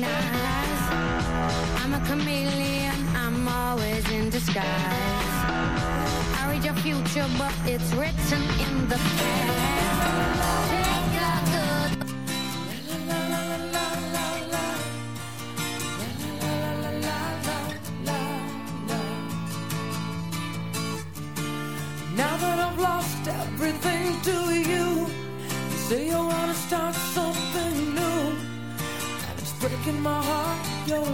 recognize. I'm a chameleon, I'm always in disguise. I read your future, but it's written in the past. Baby,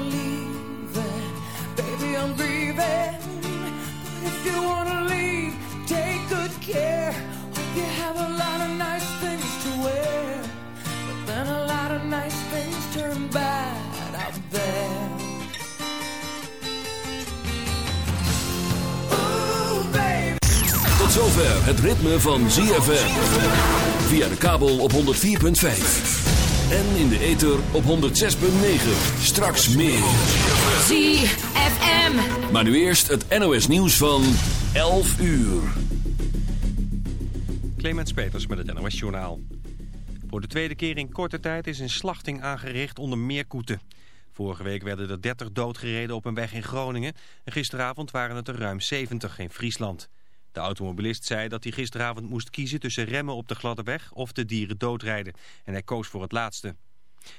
take good care. Of nice things to. But then a lot of nice things. Tot zover het ritme van ZFM. Via de kabel op 104.5. En in de ether op 106.9. Straks meer. ZFM. Maar nu eerst het NOS nieuws van 11 uur. Clemens Peters met het NOS Journaal. Voor de tweede keer in korte tijd is een slachting aangericht onder meerkoeten. Vorige week werden er 30 doodgereden op een weg in Groningen... en gisteravond waren het er ruim 70 in Friesland. De automobilist zei dat hij gisteravond moest kiezen tussen remmen op de gladde weg... of de dieren doodrijden, en hij koos voor het laatste.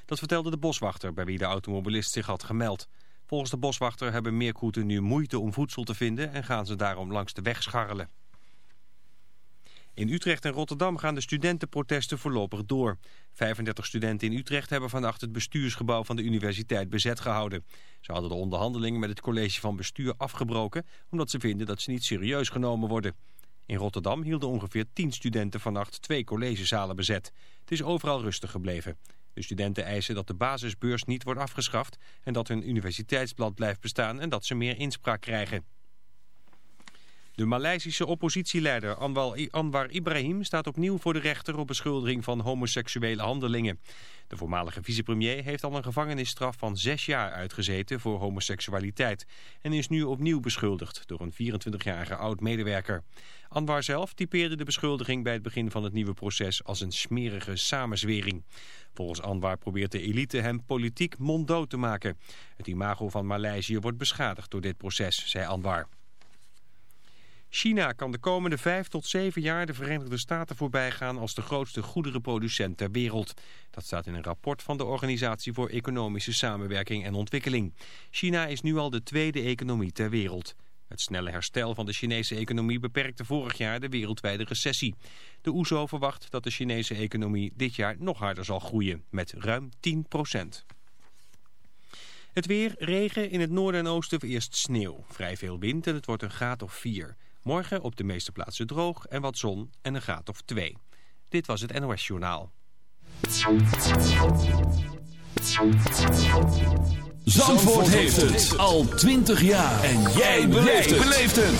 Dat vertelde de boswachter bij wie de automobilist zich had gemeld. Volgens de boswachter hebben meerkoeten nu moeite om voedsel te vinden... en gaan ze daarom langs de weg scharrelen. In Utrecht en Rotterdam gaan de studentenprotesten voorlopig door. 35 studenten in Utrecht hebben vannacht het bestuursgebouw van de universiteit bezet gehouden. Ze hadden de onderhandelingen met het college van bestuur afgebroken... omdat ze vinden dat ze niet serieus genomen worden. In Rotterdam hielden ongeveer 10 studenten vannacht twee collegezalen bezet. Het is overal rustig gebleven. De studenten eisen dat de basisbeurs niet wordt afgeschaft... en dat hun universiteitsblad blijft bestaan en dat ze meer inspraak krijgen. De Maleisische oppositieleider Anwar, Ibrahim staat opnieuw voor de rechter op beschuldiging van homoseksuele handelingen. De voormalige vicepremier heeft al een gevangenisstraf van zes jaar uitgezeten voor homoseksualiteit en is nu opnieuw beschuldigd door een 24-jarige oud-medewerker. Anwar zelf typeerde de beschuldiging bij het begin van het nieuwe proces als een smerige samenzwering. Volgens Anwar probeert de elite hem politiek monddood te maken. Het imago van Maleisië wordt beschadigd door dit proces, zei Anwar. China kan de komende vijf tot zeven jaar de Verenigde Staten voorbijgaan als de grootste goederenproducent ter wereld. Dat staat in een rapport van de Organisatie voor Economische Samenwerking en Ontwikkeling. China is nu al de tweede economie ter wereld. Het snelle herstel van de Chinese economie beperkte vorig jaar de wereldwijde recessie. De OESO verwacht dat de Chinese economie dit jaar nog harder zal groeien, met ruim 10 procent. Het weer, regen, in het noorden en oosten eerst sneeuw. Vrij veel wind en het wordt een graad of 4. Morgen op de meeste plaatsen droog en wat zon en een graad of 2. Dit was het NOS Journaal. Zandvoort heeft het al 20 jaar. En jij beleeft het.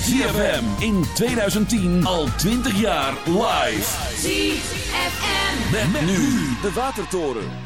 ZFM in 2010 al 20 jaar live. ZFM. Met, nu de Watertoren.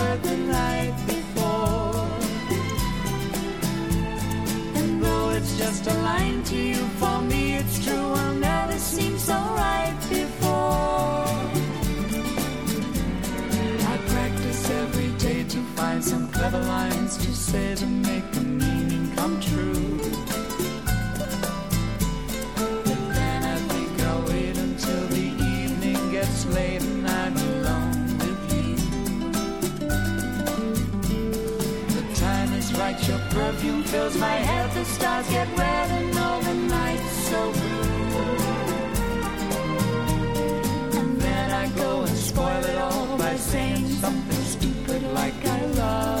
lines to say to make the meaning come true. But then I think I'll wait until the evening gets late and I'm alone with you. The time is right, your perfume fills my head, the stars get red and all the nights so blue. And then I go and spoil it all by saying something stupid like I love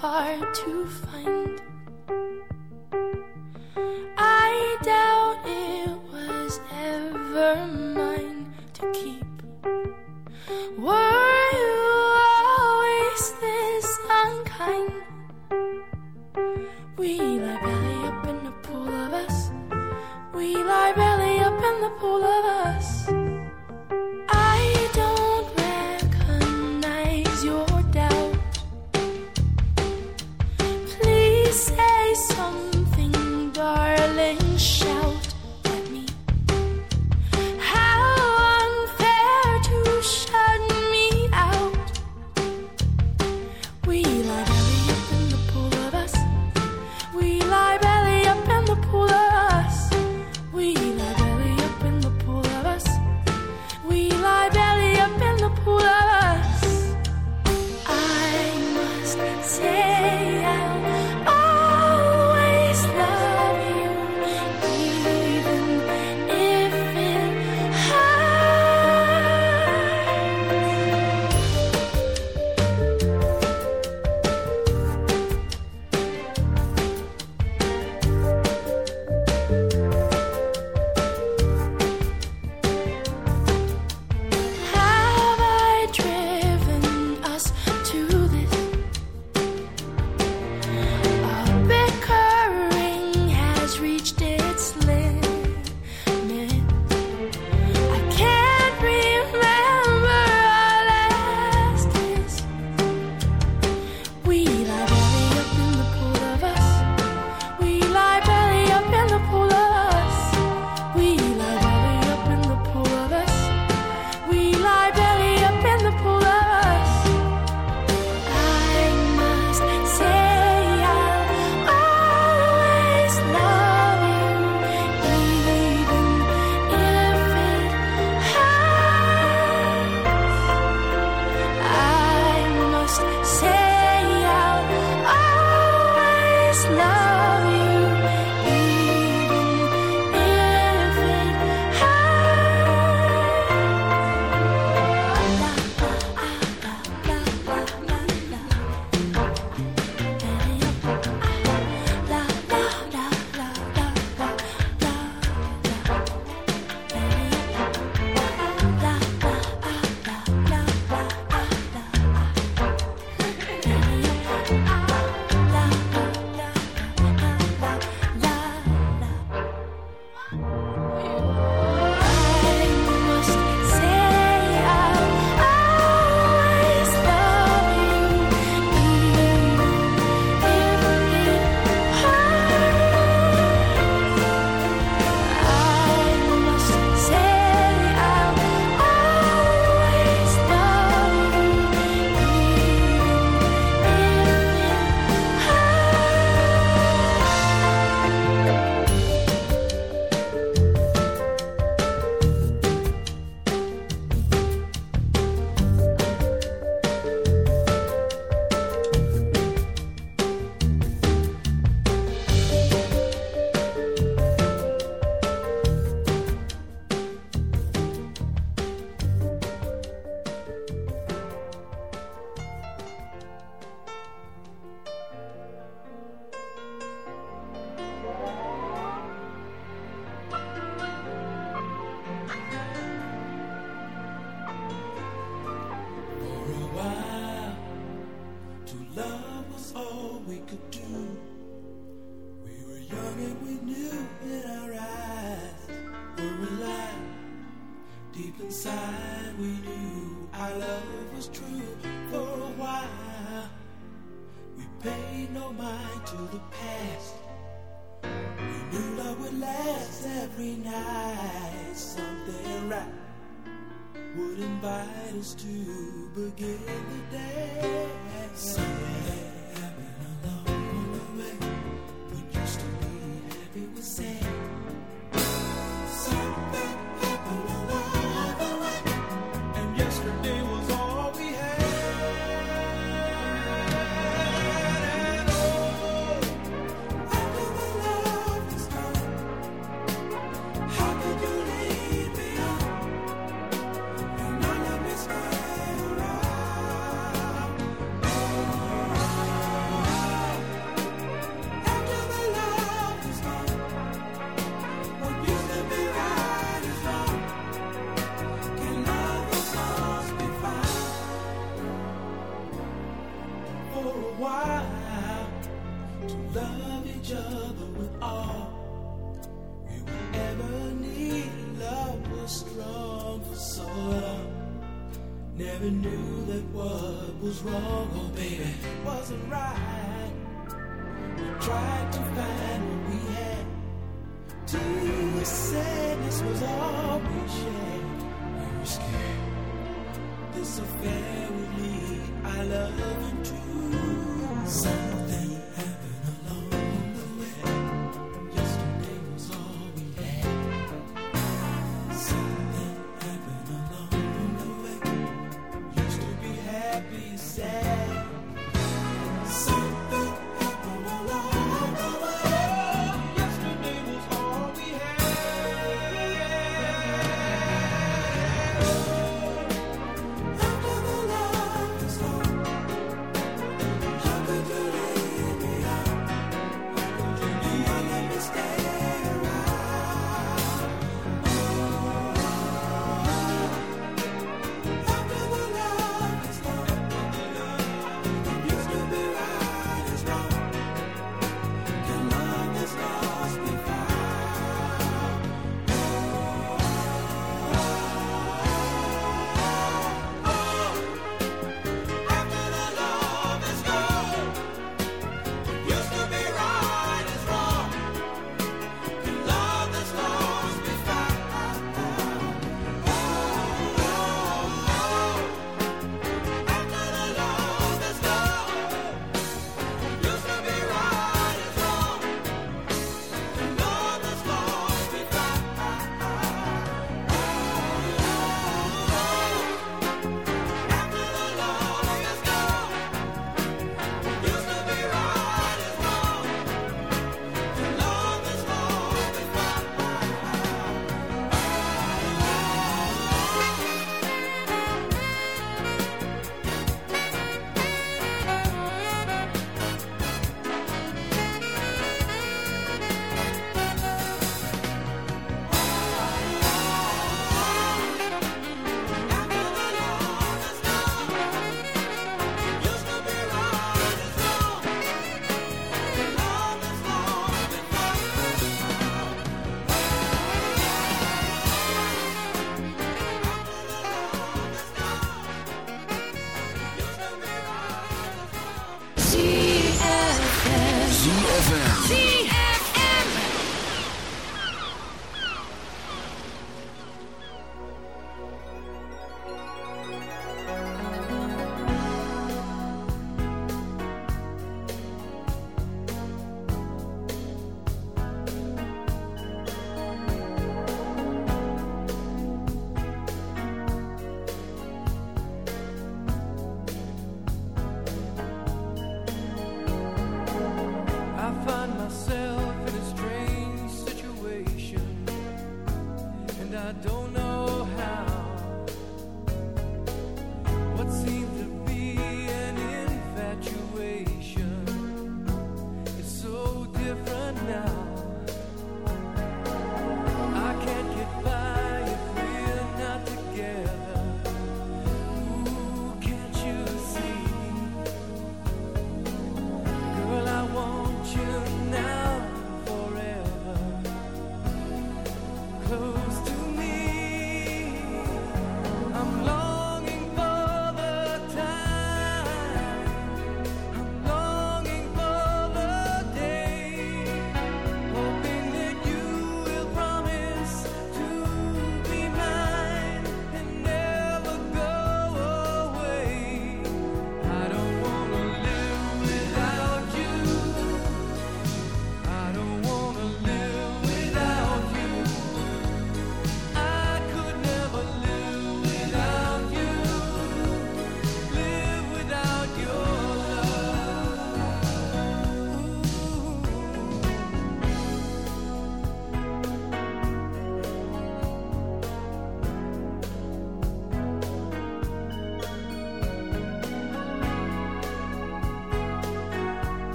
hard to find. I doubt it was ever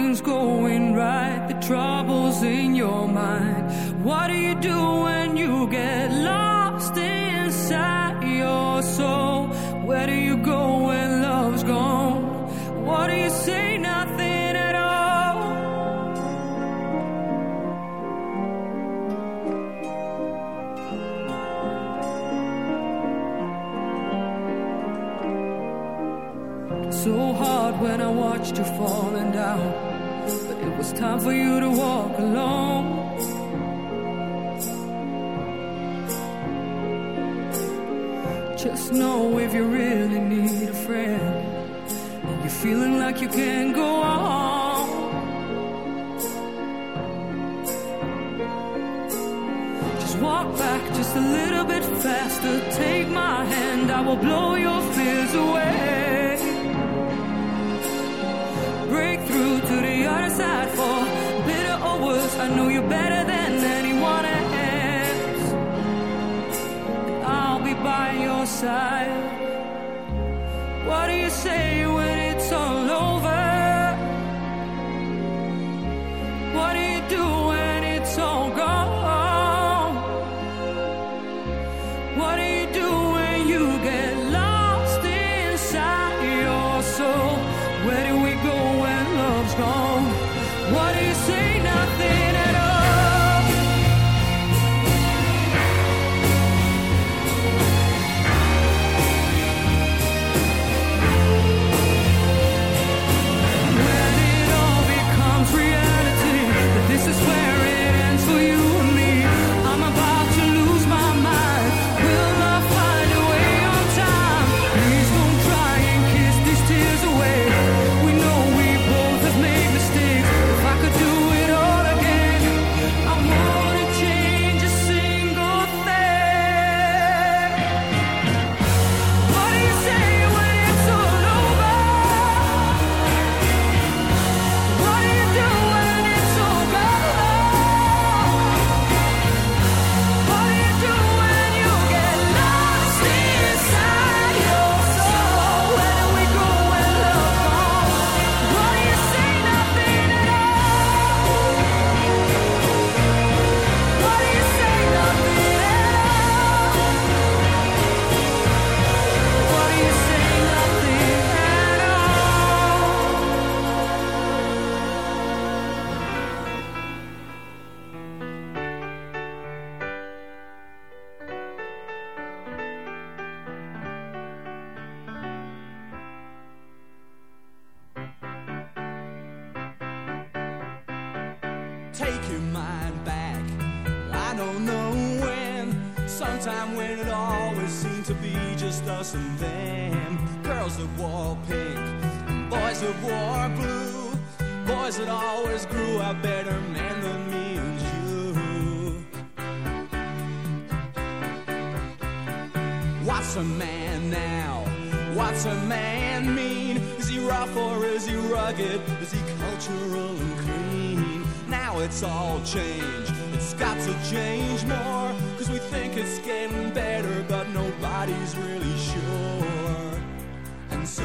What do you can go on. Just walk back just a little bit faster. Take my hand, I will blow your fears away. Break through to the other side for better or worse. I know you better than anyone else. I'll be by your side. or blue. Boys that always grew up better men than me and you. What's a man now? What's a man mean? Is he rough or is he rugged? Is he cultural and clean? Now it's all changed. It's got to change more. Cause we think it's getting better, but nobody's really sure. And so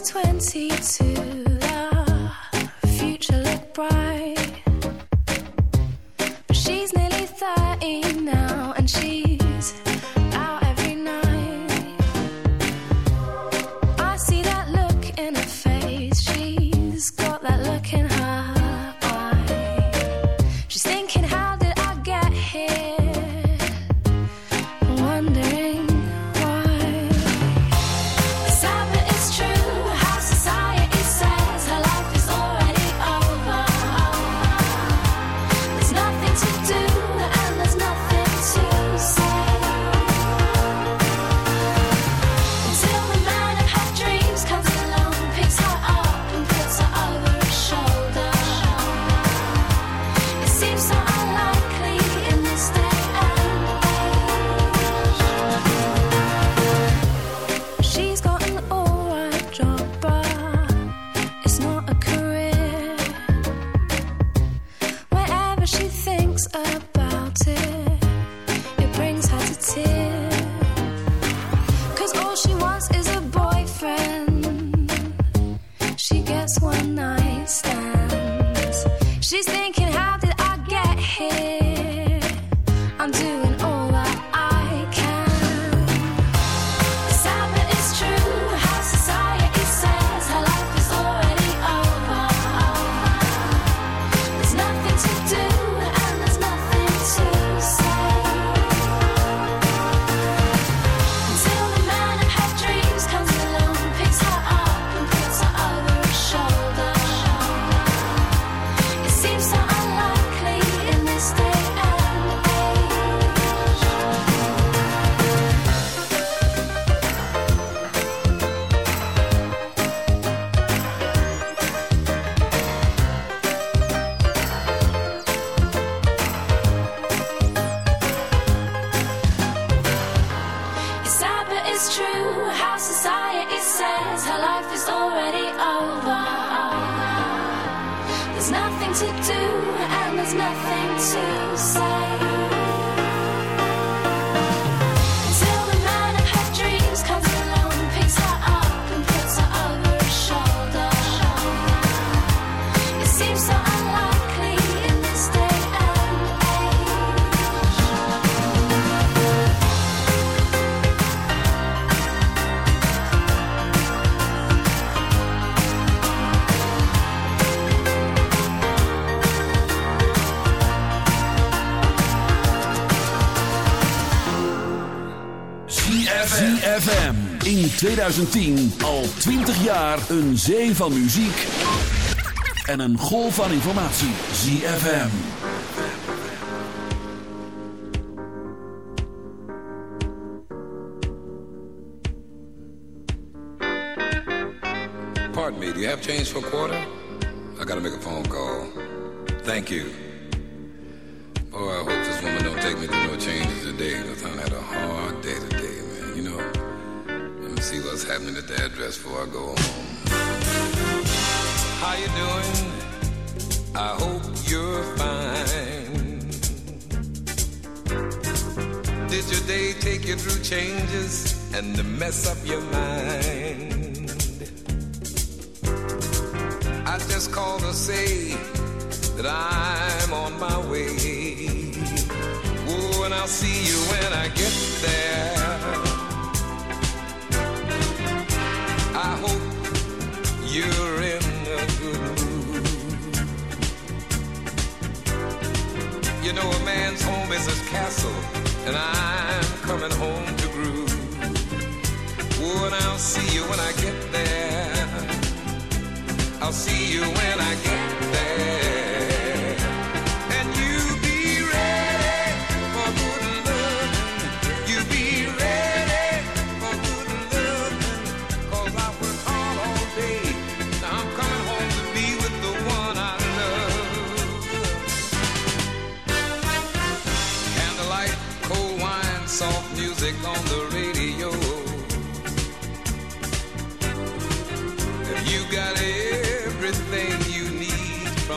22 2010 al 20 jaar een zee van muziek en een golf van informatie. ZFM. Pardon me, do you have change for quarter? You through changes and to mess up your mind? I just called to say that I'm on my way. Oh, and I'll see you when I get there. I hope you're in a good mood. You know, a man's home is his castle, and I'm coming home to groove. Oh, and I'll see you when I get there. I'll see you when I get